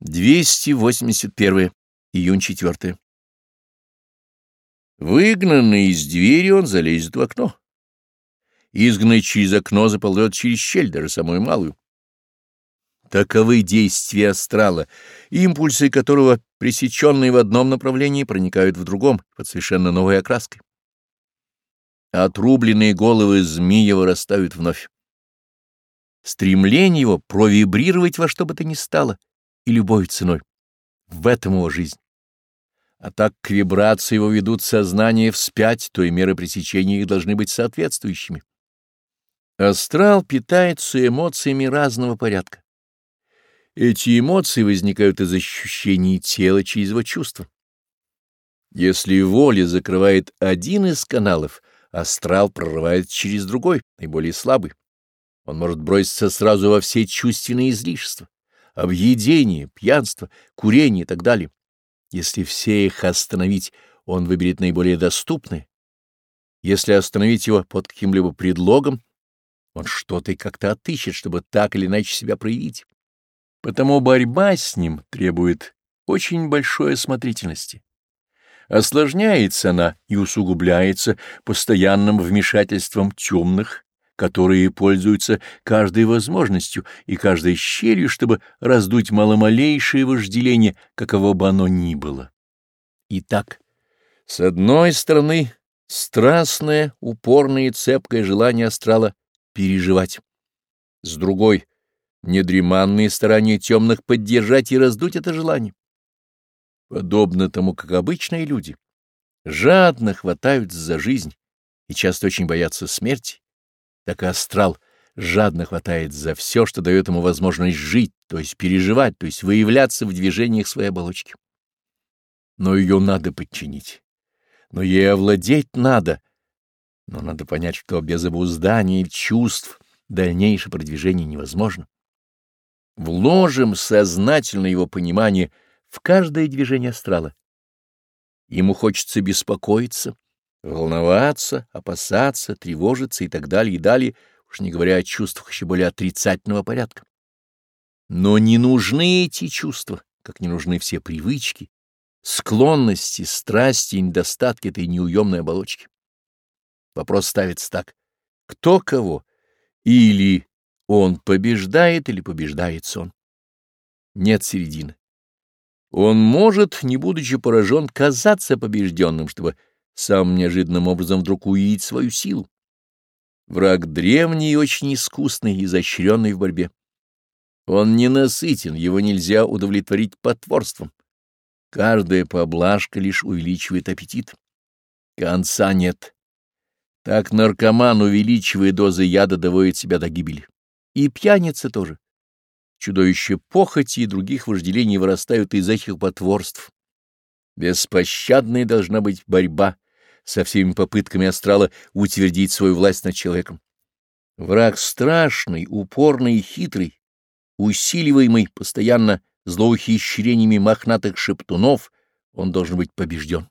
281. Июнь 4. Выгнанный из двери он залезет в окно. Изгнанный через окно заползет через щель, даже самую малую. Таковы действия астрала, импульсы которого, пресеченные в одном направлении, проникают в другом под совершенно новой окраской. Отрубленные головы змея вырастают вновь. Стремление его провибрировать во что бы то ни стало — и любой ценой. В этом его жизнь. А так к вибрации его ведут сознание вспять, то и меры пресечения их должны быть соответствующими. Астрал питается эмоциями разного порядка. Эти эмоции возникают из ощущений тела через его чувства. Если воля закрывает один из каналов, астрал прорывает через другой, наиболее слабый. Он может броситься сразу во все чувственные излишества объедение, пьянство, курение и так далее. Если все их остановить, он выберет наиболее доступные. Если остановить его под каким-либо предлогом, он что-то и как-то отыщет, чтобы так или иначе себя проявить. Потому борьба с ним требует очень большой осмотрительности. Осложняется она и усугубляется постоянным вмешательством темных, которые пользуются каждой возможностью и каждой щелью, чтобы раздуть маломалейшее вожделение, каково бы оно ни было. Итак, с одной стороны, страстное, упорное и цепкое желание астрала переживать. С другой — недреманные старания темных поддержать и раздуть это желание. Подобно тому, как обычные люди, жадно хватаются за жизнь и часто очень боятся смерти, Такая астрал жадно хватает за все, что дает ему возможность жить, то есть переживать, то есть выявляться в движениях своей оболочки. Но ее надо подчинить. Но ей овладеть надо. Но надо понять, что без обуздания чувств дальнейшее продвижение невозможно. Вложим сознательно его понимание в каждое движение астрала. Ему хочется беспокоиться, волноваться, опасаться, тревожиться и так далее, и далее, уж не говоря о чувствах еще более отрицательного порядка. Но не нужны эти чувства, как не нужны все привычки, склонности, страсти и недостатки этой неуемной оболочки. Вопрос ставится так. Кто кого? Или он побеждает, или побеждается он? Нет середины. Он может, не будучи поражен, казаться побежденным, чтобы сам неожиданным образом вдруг увидеть свою силу. Враг древний и очень искусный, изощренный в борьбе. Он ненасытен, его нельзя удовлетворить потворством. Каждая поблажка лишь увеличивает аппетит. Конца нет. Так наркоман, увеличивая дозы яда, доводит себя до гибели. И пьяница тоже. Чудовище похоти и других вожделений вырастают из этих потворств. Беспощадной должна быть борьба со всеми попытками астрала утвердить свою власть над человеком. Враг страшный, упорный и хитрый, усиливаемый постоянно злоухищрениями мохнатых шептунов, он должен быть побежден.